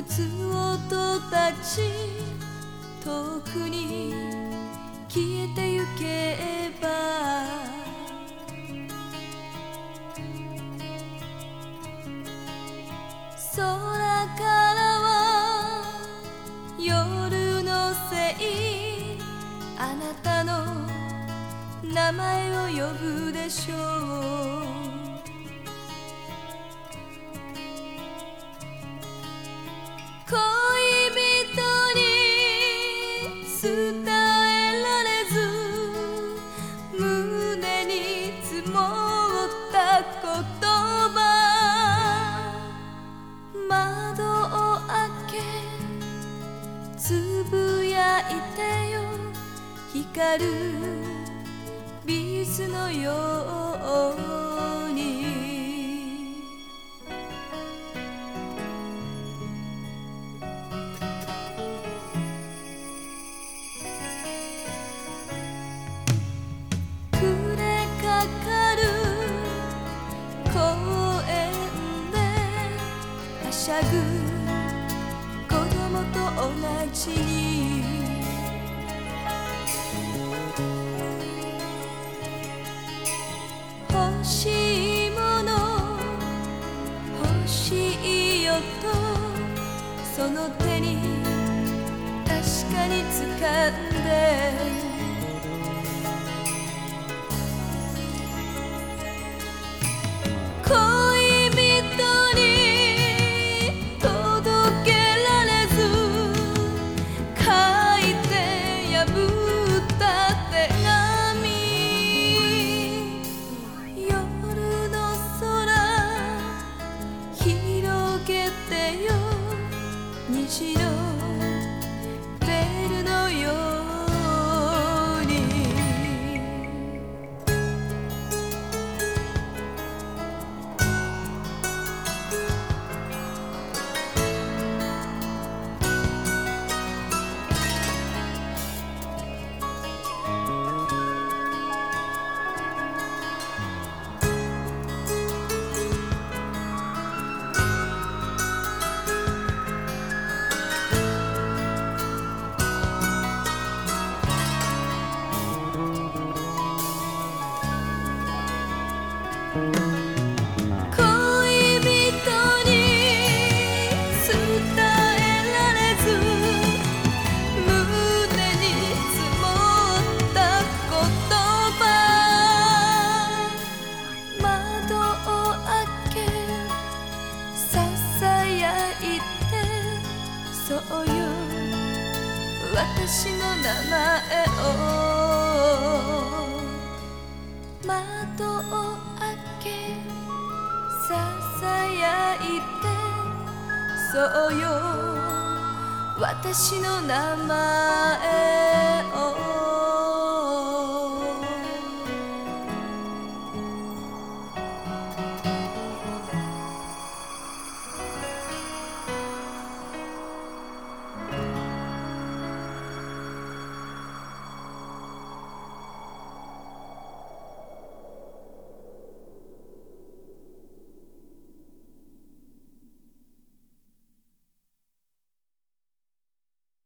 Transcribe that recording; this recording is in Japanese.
音たち遠くに消えてゆけば。空からは夜のせいあなたの名前を呼ぶでしょう。光るビーズのようぐ子供と同じに欲しいもの欲しいよとその手に確かに掴んで you そうよ私の名前を窓を開けささやいてそうよ私の名前を。